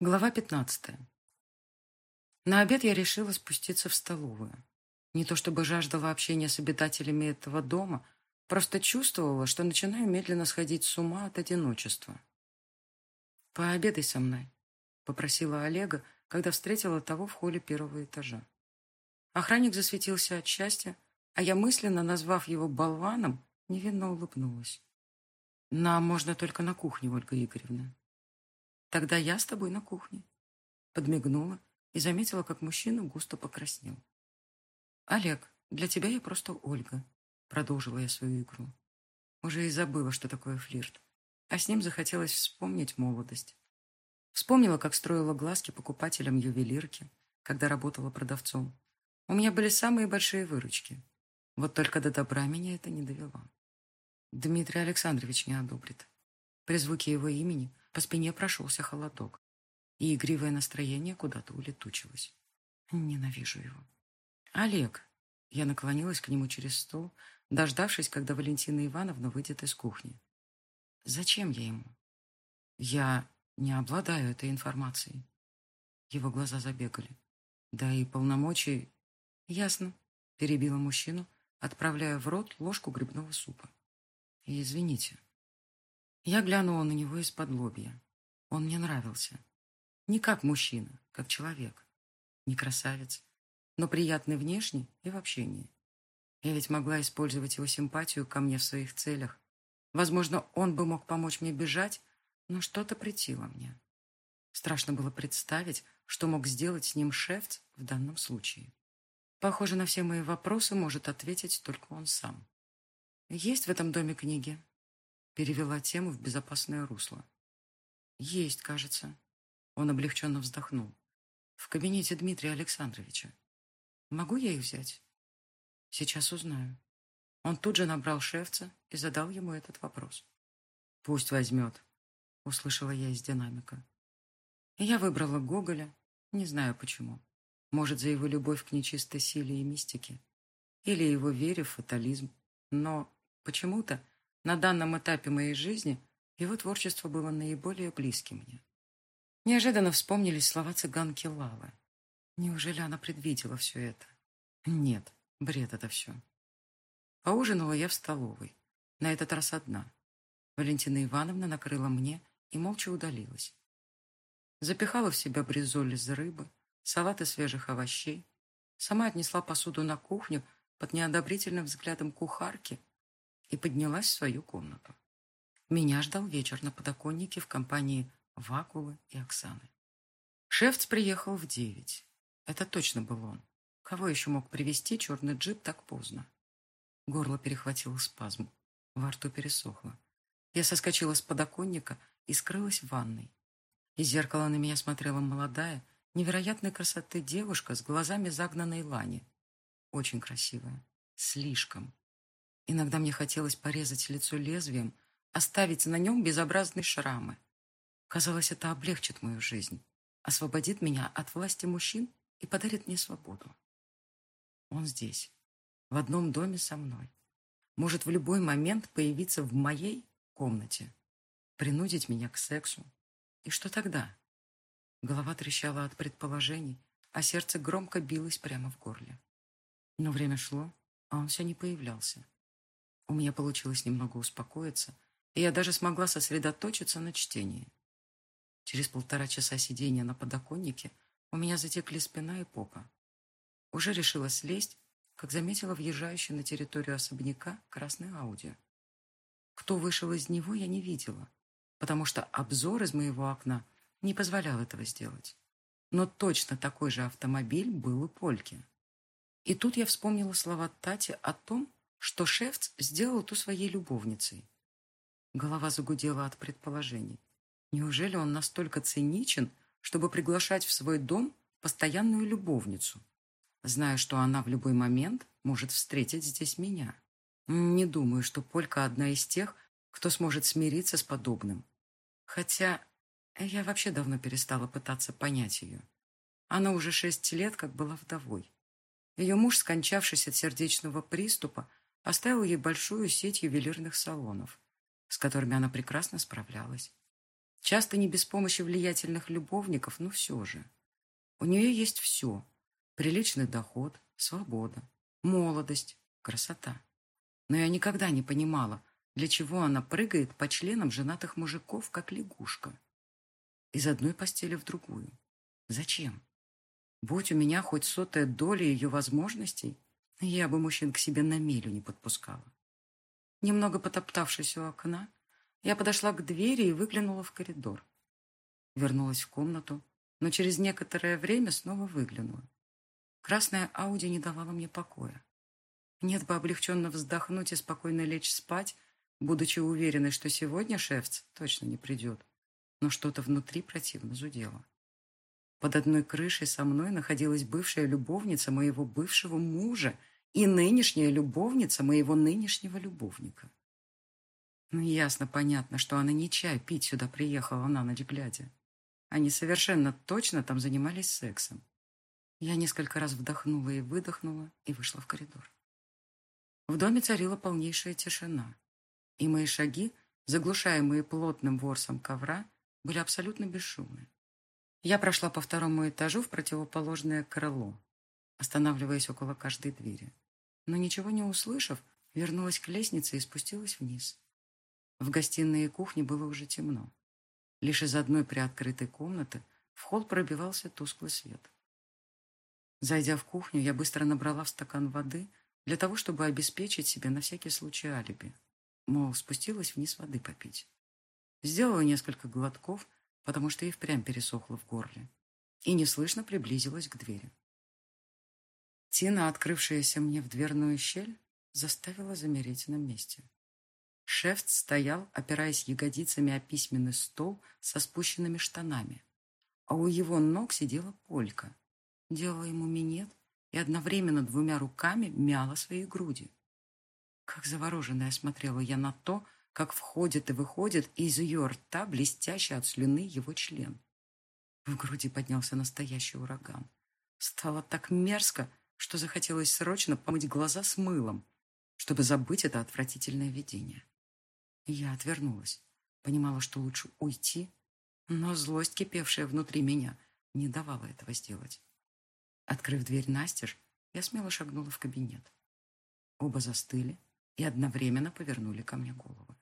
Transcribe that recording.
Глава 15. На обед я решила спуститься в столовую. Не то чтобы жаждала общения с обитателями этого дома, просто чувствовала, что начинаю медленно сходить с ума от одиночества. «Пообедай со мной», — попросила Олега, когда встретила того в холле первого этажа. Охранник засветился от счастья, а я, мысленно назвав его болваном, невинно улыбнулась. «Нам можно только на кухне, Ольга Игоревна», Тогда я с тобой на кухне. Подмигнула и заметила, как мужчина густо покраснел. Олег, для тебя я просто Ольга. Продолжила я свою игру. Уже и забыла, что такое флирт. А с ним захотелось вспомнить молодость. Вспомнила, как строила глазки покупателям ювелирки, когда работала продавцом. У меня были самые большие выручки. Вот только до добра меня это не довело. Дмитрий Александрович не одобрит. При звуке его имени по спине прошелся холодок, и игривое настроение куда-то улетучилось. Ненавижу его. «Олег!» Я наклонилась к нему через стол, дождавшись, когда Валентина Ивановна выйдет из кухни. «Зачем я ему?» «Я не обладаю этой информацией». Его глаза забегали. «Да и полномочий...» «Ясно», — перебила мужчину, отправляя в рот ложку грибного супа. «Извините». Я глянула на него из-под лобья. Он мне нравился. Не как мужчина, как человек. Не красавец, но приятный внешне и в общении. Я ведь могла использовать его симпатию ко мне в своих целях. Возможно, он бы мог помочь мне бежать, но что-то притило мне. Страшно было представить, что мог сделать с ним шефц в данном случае. Похоже, на все мои вопросы может ответить только он сам. Есть в этом доме книги, перевела тему в безопасное русло. «Есть, кажется». Он облегченно вздохнул. «В кабинете Дмитрия Александровича. Могу я их взять?» «Сейчас узнаю». Он тут же набрал шефца и задал ему этот вопрос. «Пусть возьмет», — услышала я из динамика. Я выбрала Гоголя, не знаю почему. Может, за его любовь к нечистой силе и мистике. Или его вере в фатализм. Но почему-то на данном этапе моей жизни его творчество было наиболее близким мне. Неожиданно вспомнились слова цыганки Лалы. Неужели она предвидела все это? Нет, бред это все. Поужинала я в столовой, на этот раз одна. Валентина Ивановна накрыла мне и молча удалилась. Запихала в себя бризоль из рыбы, салат из свежих овощей, сама отнесла посуду на кухню под неодобрительным взглядом кухарки и поднялась в свою комнату. Меня ждал вечер на подоконнике в компании Вакулы и Оксаны. Шефц приехал в девять. Это точно был он. Кого еще мог привести черный джип так поздно? Горло перехватило спазм. Во рту пересохло. Я соскочила с подоконника и скрылась в ванной. Из зеркала на меня смотрела молодая, невероятной красоты девушка с глазами загнанной лани. Очень красивая. Слишком. Иногда мне хотелось порезать лицо лезвием, оставить на нем безобразные шрамы. Казалось, это облегчит мою жизнь, освободит меня от власти мужчин и подарит мне свободу. Он здесь, в одном доме со мной. Может в любой момент появиться в моей комнате, принудить меня к сексу. И что тогда? Голова трещала от предположений, а сердце громко билось прямо в горле. Но время шло, а он все не появлялся. У меня получилось немного успокоиться, и я даже смогла сосредоточиться на чтении. Через полтора часа сидения на подоконнике у меня затекли спина и попа. Уже решила слезть, как заметила въезжающий на территорию особняка красный Ауди. Кто вышел из него, я не видела, потому что обзор из моего окна не позволял этого сделать. Но точно такой же автомобиль был у Польки. И тут я вспомнила слова Тати о том, что Шефц сделал ту своей любовницей. Голова загудела от предположений. Неужели он настолько циничен, чтобы приглашать в свой дом постоянную любовницу, зная, что она в любой момент может встретить здесь меня? Не думаю, что Полька одна из тех, кто сможет смириться с подобным. Хотя я вообще давно перестала пытаться понять ее. Она уже шесть лет как была вдовой. Ее муж, скончавшись от сердечного приступа, оставил ей большую сеть ювелирных салонов, с которыми она прекрасно справлялась. Часто не без помощи влиятельных любовников, но все же. У нее есть все. Приличный доход, свобода, молодость, красота. Но я никогда не понимала, для чего она прыгает по членам женатых мужиков, как лягушка. Из одной постели в другую. Зачем? Будь у меня хоть сотая доля ее возможностей, я бы мужчин к себе на милю не подпускала. Немного потоптавшись у окна, я подошла к двери и выглянула в коридор. Вернулась в комнату, но через некоторое время снова выглянула. Красная Ауди не давала мне покоя. Нет бы облегченно вздохнуть и спокойно лечь спать, будучи уверенной, что сегодня шефц точно не придет. Но что-то внутри противно зудело. Под одной крышей со мной находилась бывшая любовница моего бывшего мужа и нынешняя любовница моего нынешнего любовника. Ну, ясно, понятно, что она не чай пить сюда приехала на ночь глядя. Они совершенно точно там занимались сексом. Я несколько раз вдохнула и выдохнула и вышла в коридор. В доме царила полнейшая тишина, и мои шаги, заглушаемые плотным ворсом ковра, были абсолютно бесшумны. Я прошла по второму этажу в противоположное крыло, останавливаясь около каждой двери. Но ничего не услышав, вернулась к лестнице и спустилась вниз. В гостиной и кухне было уже темно. Лишь из одной приоткрытой комнаты в холл пробивался тусклый свет. Зайдя в кухню, я быстро набрала в стакан воды для того, чтобы обеспечить себе на всякий случай алиби. Мол, спустилась вниз воды попить. Сделала несколько глотков, потому что и впрямь пересохло в горле. И неслышно приблизилась к двери. Тина, открывшаяся мне в дверную щель, заставила замереть на месте. Шефт стоял, опираясь ягодицами о письменный стол со спущенными штанами, а у его ног сидела полька, делала ему минет и одновременно двумя руками мяла свои груди. Как завороженная смотрела я на то, как входит и выходит из ее рта блестящий от слюны его член. В груди поднялся настоящий ураган. Стало так мерзко, что захотелось срочно помыть глаза с мылом, чтобы забыть это отвратительное видение. Я отвернулась, понимала, что лучше уйти, но злость, кипевшая внутри меня, не давала этого сделать. Открыв дверь настежь, я смело шагнула в кабинет. Оба застыли и одновременно повернули ко мне голову.